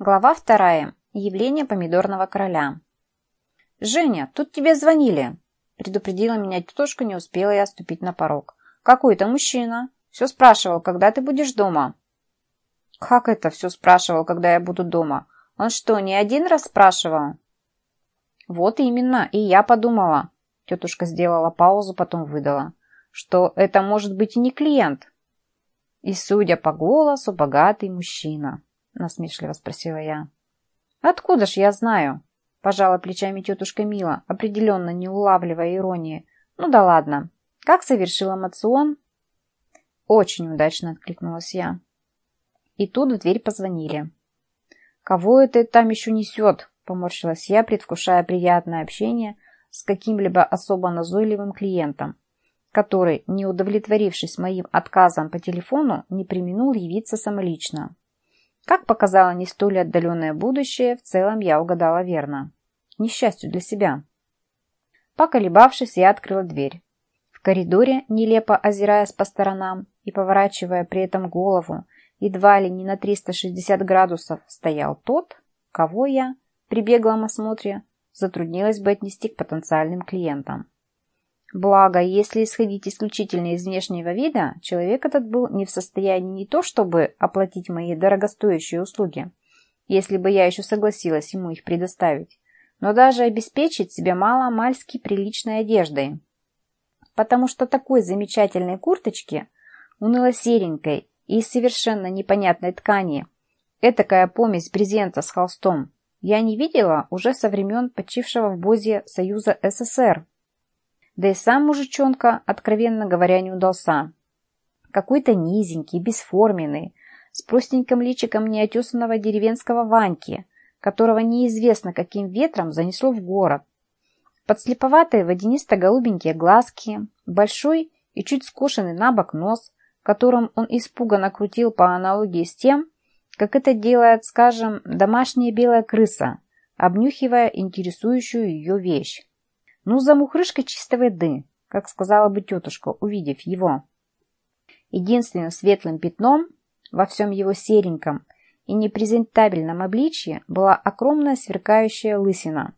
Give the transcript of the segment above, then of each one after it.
Глава вторая. Явление помидорного короля. «Женя, тут тебе звонили!» Предупредила меня тетушка, не успела я ступить на порог. «Какой-то мужчина. Все спрашивал, когда ты будешь дома?» «Как это все спрашивал, когда я буду дома? Он что, не один раз спрашивал?» «Вот именно, и я подумала». Тетушка сделала паузу, потом выдала, что это может быть и не клиент. И, судя по голосу, богатый мужчина насмешливо спросила я. «Откуда ж я знаю?» Пожала плечами тетушка Мила, определенно не улавливая иронии. «Ну да ладно. Как совершила мацион?» «Очень удачно», — откликнулась я. И тут в дверь позвонили. «Кого это там еще несет?» — поморщилась я, предвкушая приятное общение с каким-либо особо назойливым клиентом, который, не удовлетворившись моим отказом по телефону, не применул явиться самолично. Как показало не столь отдаленное будущее, в целом я угадала верно. Несчастью для себя. Поколебавшись, я открыла дверь. В коридоре, нелепо озираясь по сторонам и поворачивая при этом голову, едва ли не на 360 градусов, стоял тот, кого я, при беглом осмотре, затруднилась бы отнести к потенциальным клиентам. Благо, если исходить исключительно из внешнего вида, человек этот был не в состоянии не то чтобы оплатить мои дорогостоящие услуги, если бы я еще согласилась ему их предоставить, но даже обеспечить себя мало-мальски приличной одеждой. Потому что такой замечательной курточки, уныло-серенькой и совершенно непонятной ткани, этакая помесь брезента с холстом, я не видела уже со времен почившего в Бозе Союза СССР. Да и сам мужичонка, откровенно говоря, не удался. Какой-то низенький, бесформенный, с простеньким личиком неотесанного деревенского Ваньки, которого неизвестно каким ветром занесло в город. Подслеповатые водянисто-голубенькие глазки, большой и чуть скошенный на бок нос, которым он испуганно крутил по аналогии с тем, как это делает, скажем, домашняя белая крыса, обнюхивая интересующую ее вещь. Ну, за мухрышкой чистой воды, как сказала бы тетушка, увидев его. Единственным светлым пятном во всем его сереньком и непрезентабельном обличье была огромная сверкающая лысина,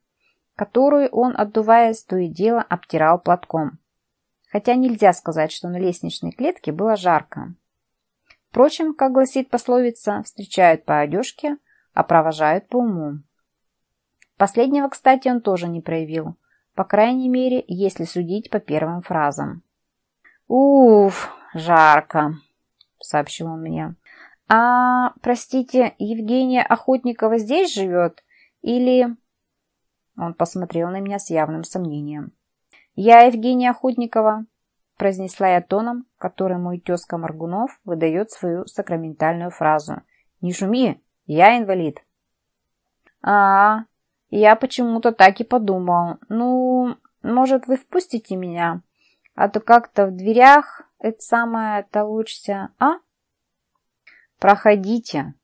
которую он, отдуваясь, то и дело обтирал платком. Хотя нельзя сказать, что на лестничной клетке было жарко. Впрочем, как гласит пословица, встречают по одежке, а провожают по уму. Последнего, кстати, он тоже не проявил. По крайней мере, если судить по первым фразам. «Уф, жарко», — сообщил он мне. «А, простите, Евгения Охотникова здесь живет? Или...» Он посмотрел на меня с явным сомнением. «Я Евгения Охотникова», — произнесла я тоном, который мой тезка Маргунов выдает свою сакраментальную фразу. «Не шуми, я инвалид». «А, я почему-то так и подумал. Ну, может, вы впустите меня? А то как-то в дверях это самое толочься, а? Проходите,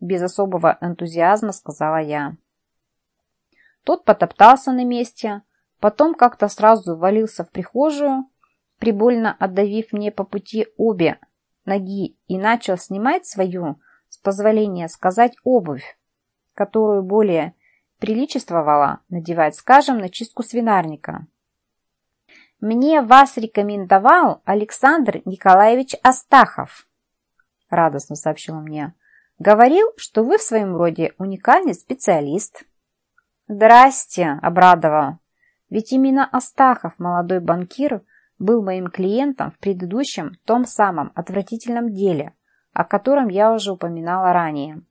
без особого энтузиазма сказала я. Тот потоптался на месте, потом как-то сразу валился в прихожую, прибольно отдавив мне по пути обе ноги и начал снимать свою, с позволения сказать, обувь, которую более приличествовало надевать, скажем, на чистку свинарника. «Мне вас рекомендовал Александр Николаевич Астахов», — радостно сообщил мне. «Говорил, что вы в своем роде уникальный специалист». «Здрасте», — обрадовал. «Ведь именно Астахов, молодой банкир, был моим клиентом в предыдущем, том самом отвратительном деле, о котором я уже упоминала ранее.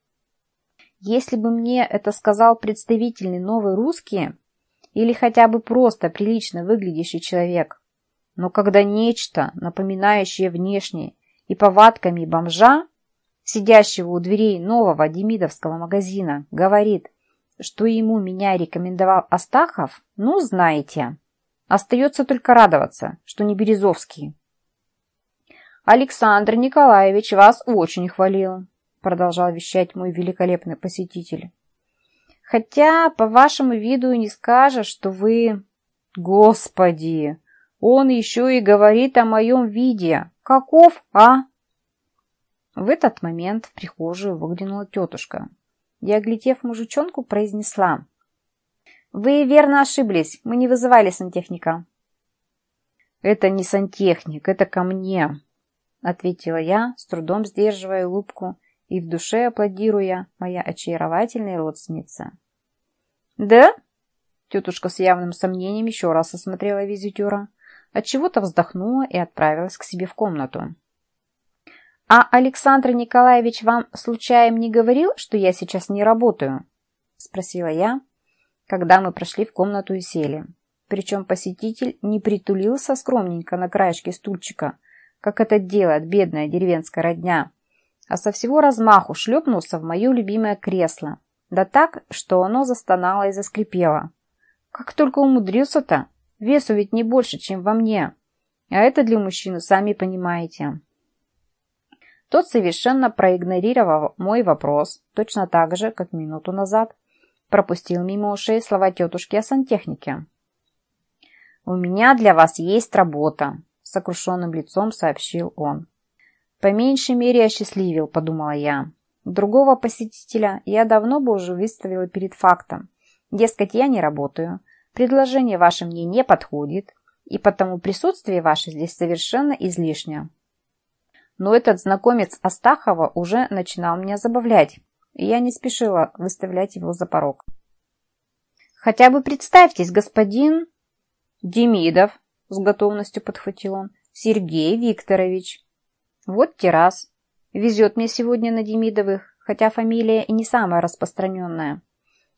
Если бы мне это сказал представительный новый русский или хотя бы просто прилично выглядящий человек, но когда нечто, напоминающее внешне и повадками бомжа, сидящего у дверей нового демидовского магазина, говорит, что ему меня рекомендовал Астахов, ну, знаете. Остается только радоваться, что не Березовский. Александр Николаевич вас очень хвалил продолжал вещать мой великолепный посетитель. Хотя по вашему виду не скажешь, что вы... Господи! Он еще и говорит о моем виде. Каков, а? В этот момент в прихожую выглянула тетушка. и, оглядев мужичонку, произнесла. «Вы верно ошиблись, мы не вызывали сантехника». «Это не сантехник, это ко мне», — ответила я, с трудом сдерживая улыбку и в душе аплодируя моя очаровательная родственница. «Да?» — тетушка с явным сомнением еще раз осмотрела визитера, отчего-то вздохнула и отправилась к себе в комнату. «А Александр Николаевич вам случайно не говорил, что я сейчас не работаю?» — спросила я, когда мы прошли в комнату и сели. Причем посетитель не притулился скромненько на краешке стульчика, как это делает бедная деревенская родня, а со всего размаху шлепнулся в мое любимое кресло, да так, что оно застонало и заскрипело. Как только умудрился-то, весу ведь не больше, чем во мне, а это для мужчины, сами понимаете. Тот совершенно проигнорировал мой вопрос, точно так же, как минуту назад, пропустил мимо ушей слова тетушки о сантехнике. «У меня для вас есть работа», — сокрушенным лицом сообщил он. «По меньшей мере осчастливил», — подумала я. Другого посетителя я давно бы уже выставила перед фактом. Дескать, я не работаю, предложение ваше мне не подходит, и потому присутствие ваше здесь совершенно излишнее. Но этот знакомец Астахова уже начинал меня забавлять, и я не спешила выставлять его за порог. «Хотя бы представьтесь, господин...» «Демидов», — с готовностью подхватил он, — «Сергей Викторович». «Вот террас. Везет мне сегодня на Демидовых, хотя фамилия и не самая распространенная».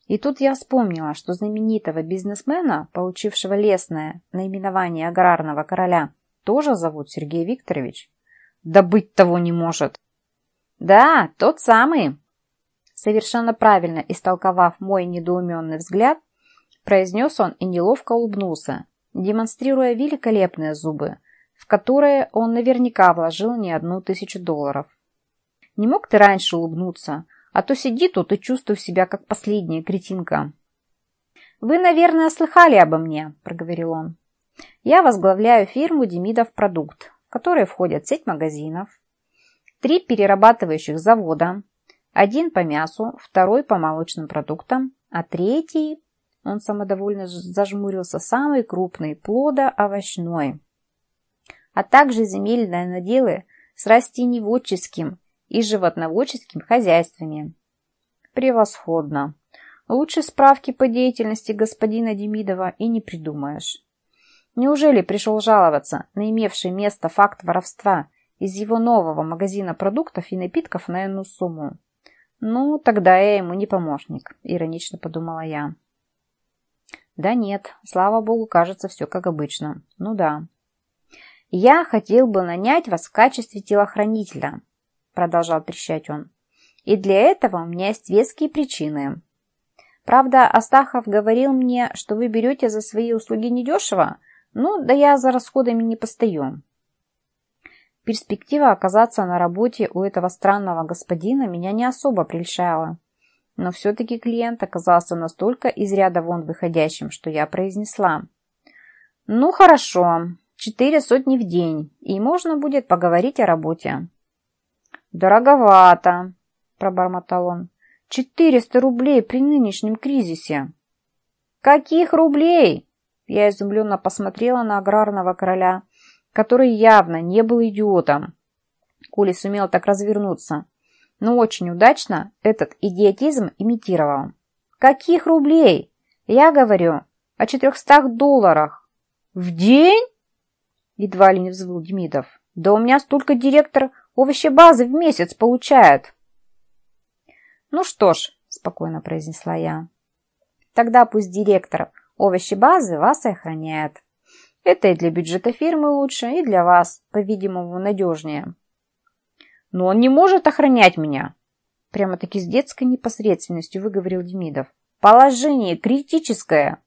И тут я вспомнила, что знаменитого бизнесмена, получившего лесное наименование аграрного короля, тоже зовут Сергей Викторович. Да быть того не может. Да, тот самый. Совершенно правильно истолковав мой недоуменный взгляд, произнес он и неловко улыбнулся, демонстрируя великолепные зубы, в которые он наверняка вложил не одну тысячу долларов. Не мог ты раньше улыбнуться, а то сиди тут и чувствую себя как последняя кретинка. «Вы, наверное, слыхали обо мне», — проговорил он. «Я возглавляю фирму Демидов Продукт, в которой входят сеть магазинов, три перерабатывающих завода, один по мясу, второй по молочным продуктам, а третий он самодовольно зажмурился самый крупный, плодо-овощной, а также земельные наделы с растеневодческим и животноводческим хозяйствами. Превосходно. Лучше справки по деятельности господина Демидова и не придумаешь. Неужели пришел жаловаться на имевший место факт воровства из его нового магазина продуктов и напитков на иную сумму? Ну, тогда я ему не помощник, иронично подумала я. Да нет, слава богу, кажется, все как обычно. Ну да. Я хотел бы нанять вас в качестве телохранителя, продолжал трещать он. И для этого у меня есть веские причины. Правда, Астахов говорил мне, что вы берете за свои услуги недешево, ну, да я за расходами не постою. Перспектива оказаться на работе у этого странного господина меня не особо прельщала. Но все-таки клиент оказался настолько из ряда вон выходящим, что я произнесла. «Ну хорошо, четыре сотни в день, и можно будет поговорить о работе». «Дороговато», – пробормотал он. «Четыреста рублей при нынешнем кризисе». «Каких рублей?» Я изумленно посмотрела на аграрного короля, который явно не был идиотом, коли сумел так развернуться но очень удачно этот идиотизм имитировал. «Каких рублей? Я говорю о четырехстах долларах». «В день?» Едва ли не взвыл Демидов. «Да у меня столько директор овощебазы в месяц получает». «Ну что ж», — спокойно произнесла я, «тогда пусть директор овощебазы вас и охраняет. Это и для бюджета фирмы лучше, и для вас, по-видимому, надежнее». Но он не может охранять меня. Прямо-таки с детской непосредственностью выговорил Демидов. Положение критическое.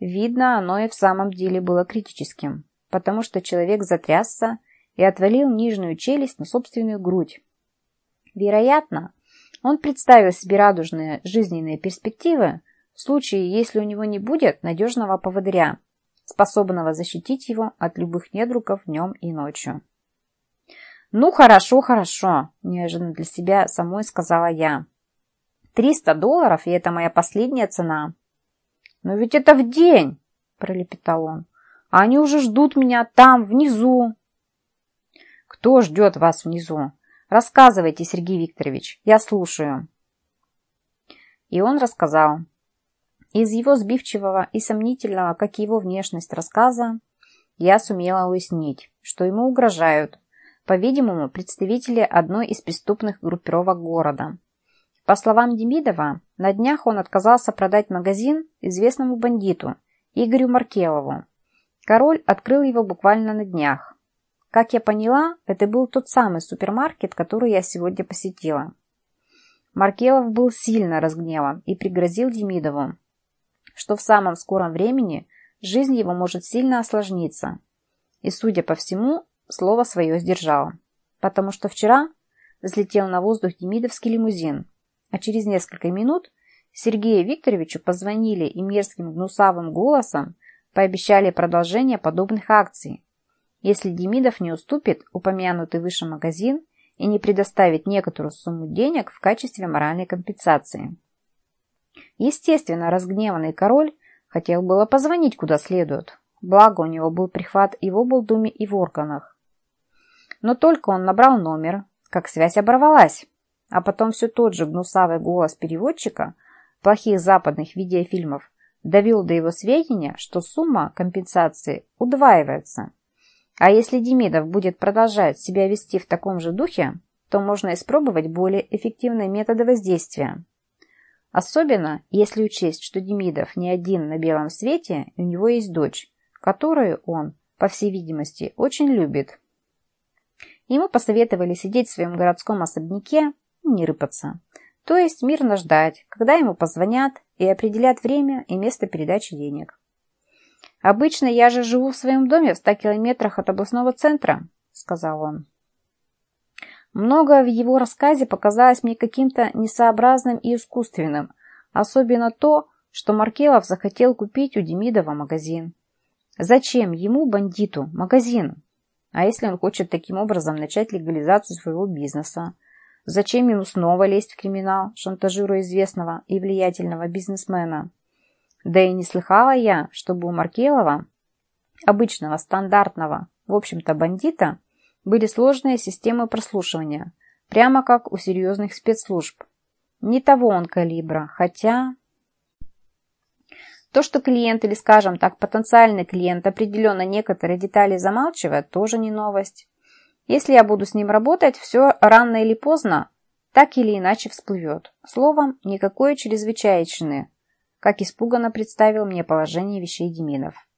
Видно, оно и в самом деле было критическим, потому что человек затрясся и отвалил нижнюю челюсть на собственную грудь. Вероятно, он представил себе радужные жизненные перспективы в случае, если у него не будет надежного поводыря, способного защитить его от любых недругов днем и ночью. «Ну, хорошо, хорошо», – неожиданно для себя самой сказала я. Триста долларов, и это моя последняя цена. Но ведь это в день, пролепетал он. А они уже ждут меня там, внизу. Кто ждет вас внизу? Рассказывайте, Сергей Викторович, я слушаю. И он рассказал. Из его сбивчивого и сомнительного, как его внешность рассказа, я сумела уяснить, что ему угрожают, по-видимому, представители одной из преступных группировок города. По словам Демидова, на днях он отказался продать магазин известному бандиту Игорю Маркелову. Король открыл его буквально на днях. Как я поняла, это был тот самый супермаркет, который я сегодня посетила. Маркелов был сильно разгневан и пригрозил Демидову, что в самом скором времени жизнь его может сильно осложниться. И, судя по всему, слово свое сдержал. Потому что вчера взлетел на воздух Демидовский лимузин, а через несколько минут Сергею Викторовичу позвонили и мерзким гнусавым голосом пообещали продолжение подобных акций, если Демидов не уступит упомянутый выше магазин и не предоставит некоторую сумму денег в качестве моральной компенсации. Естественно, разгневанный король хотел было позвонить куда следует, благо у него был прихват и в облдуме, и в органах. Но только он набрал номер, как связь оборвалась, а потом все тот же гнусавый голос переводчика плохих западных видеофильмов довел до его сведения, что сумма компенсации удваивается. А если Демидов будет продолжать себя вести в таком же духе, то можно испробовать более эффективные методы воздействия. Особенно, если учесть, что Демидов не один на белом свете, и у него есть дочь, которую он, по всей видимости, очень любит. Ему посоветовали сидеть в своем городском особняке и не рыпаться. То есть мирно ждать, когда ему позвонят и определят время и место передачи денег. «Обычно я же живу в своем доме в ста километрах от областного центра», — сказал он. Многое в его рассказе показалось мне каким-то несообразным и искусственным, особенно то, что Маркелов захотел купить у Демидова магазин. Зачем ему, бандиту, магазин? А если он хочет таким образом начать легализацию своего бизнеса? Зачем ему снова лезть в криминал, шантажируя известного и влиятельного бизнесмена? Да и не слыхала я, чтобы у Маркелова, обычного, стандартного, в общем-то бандита, были сложные системы прослушивания, прямо как у серьезных спецслужб. Не того он калибра, хотя... То, что клиент или, скажем так, потенциальный клиент определенно некоторые детали замалчивает, тоже не новость. Если я буду с ним работать, все рано или поздно так или иначе всплывет. Словом, никакой чрезвычайщины, как испуганно представил мне положение вещей Демидов.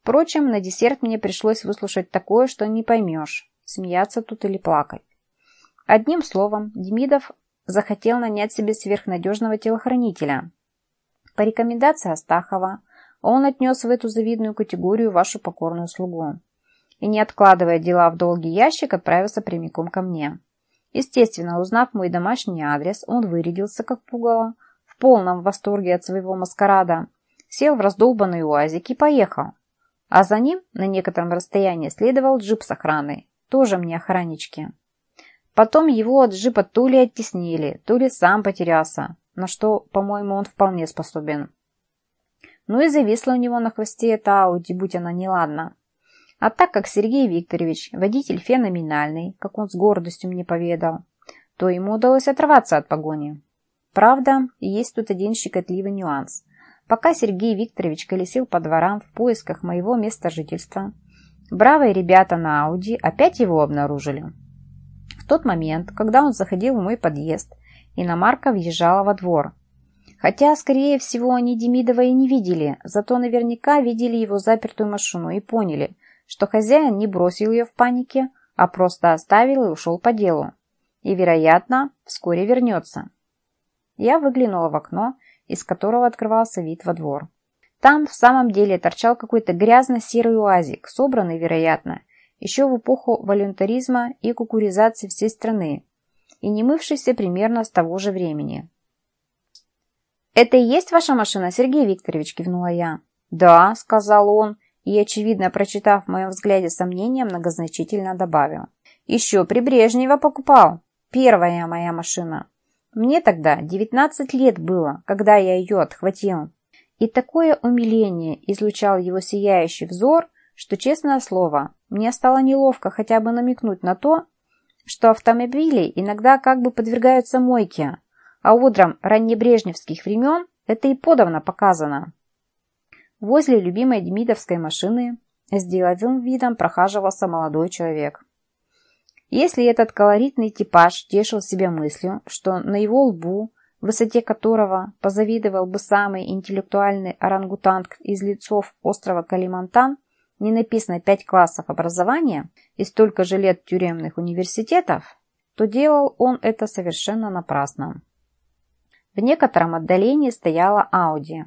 Впрочем, на десерт мне пришлось выслушать такое, что не поймешь, смеяться тут или плакать. Одним словом, Демидов захотел нанять себе сверхнадежного телохранителя. По рекомендации Астахова, он отнес в эту завидную категорию вашу покорную слугу. И, не откладывая дела в долгий ящик, отправился прямиком ко мне. Естественно, узнав мой домашний адрес, он вырядился как пугало, полном восторге от своего маскарада, сел в раздолбанный уазик и поехал. А за ним на некотором расстоянии следовал джип с охраной, тоже мне охраннички. Потом его от джипа то ли оттеснили, то ли сам потерялся, на что, по-моему, он вполне способен. Ну и зависла у него на хвосте эта Ауди, будь она неладна. А так как Сергей Викторович водитель феноменальный, как он с гордостью мне поведал, то ему удалось оторваться от погони. Правда, есть тут один щекотливый нюанс. Пока Сергей Викторович колесил по дворам в поисках моего места жительства, бравые ребята на Ауди опять его обнаружили. В тот момент, когда он заходил в мой подъезд, иномарка въезжала во двор. Хотя, скорее всего, они Демидова и не видели, зато наверняка видели его запертую машину и поняли, что хозяин не бросил ее в панике, а просто оставил и ушел по делу. И, вероятно, вскоре вернется. Я выглянула в окно, из которого открывался вид во двор. Там в самом деле торчал какой-то грязно-серый уазик, собранный, вероятно, еще в эпоху волюнтаризма и кукуризации всей страны, и не мывшийся примерно с того же времени. «Это и есть ваша машина, Сергей Викторович?» – кивнула я. «Да», – сказал он, и, очевидно, прочитав в моем взгляде сомнения, многозначительно добавил. «Еще при Брежнева покупал. Первая моя машина. Мне тогда 19 лет было, когда я ее отхватил. И такое умиление излучал его сияющий взор, что, честное слово, мне стало неловко хотя бы намекнуть на то, что автомобили иногда как бы подвергаются мойке, а утром раннебрежневских времен это и подавно показано. Возле любимой демидовской машины с деловым видом прохаживался молодой человек. Если этот колоритный типаж тешил себя мыслью, что на его лбу, высоте которого позавидовал бы самый интеллектуальный орангутанг из лицов острова Калимантан, не написано пять классов образования и столько же лет тюремных университетов, то делал он это совершенно напрасно. В некотором отдалении стояла Ауди.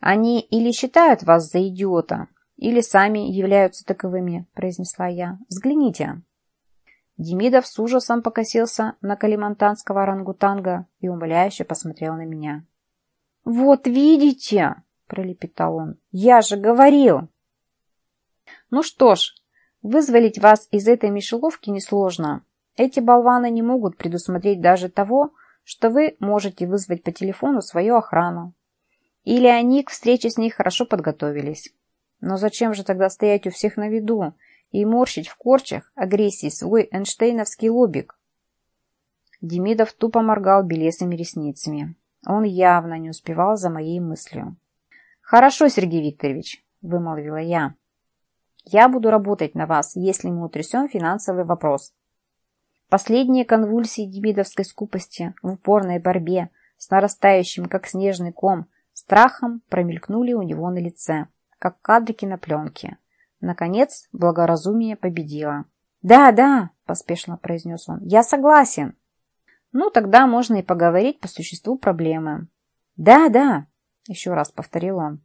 Они или считают вас за идиота, или сами являются таковыми, произнесла я. Взгляните. Демидов с ужасом покосился на калимантанского орангутанга и умоляюще посмотрел на меня. «Вот видите!» – пролепетал он. «Я же говорил!» «Ну что ж, вызволить вас из этой мишеловки несложно. Эти болваны не могут предусмотреть даже того, что вы можете вызвать по телефону свою охрану. Или они к встрече с ней хорошо подготовились. Но зачем же тогда стоять у всех на виду и морщить в корчах агрессии свой Эйнштейновский лобик? Демидов тупо моргал белесыми ресницами. Он явно не успевал за моей мыслью. «Хорошо, Сергей Викторович», — вымолвила я. «Я буду работать на вас, если мы утрясем финансовый вопрос. Последние конвульсии демидовской скупости в упорной борьбе с нарастающим, как снежный ком, страхом промелькнули у него на лице, как кадрики на пленке. Наконец, благоразумие победило. «Да, да», – поспешно произнес он, – «я согласен». «Ну, тогда можно и поговорить по существу проблемы». «Да, да», – еще раз повторил он.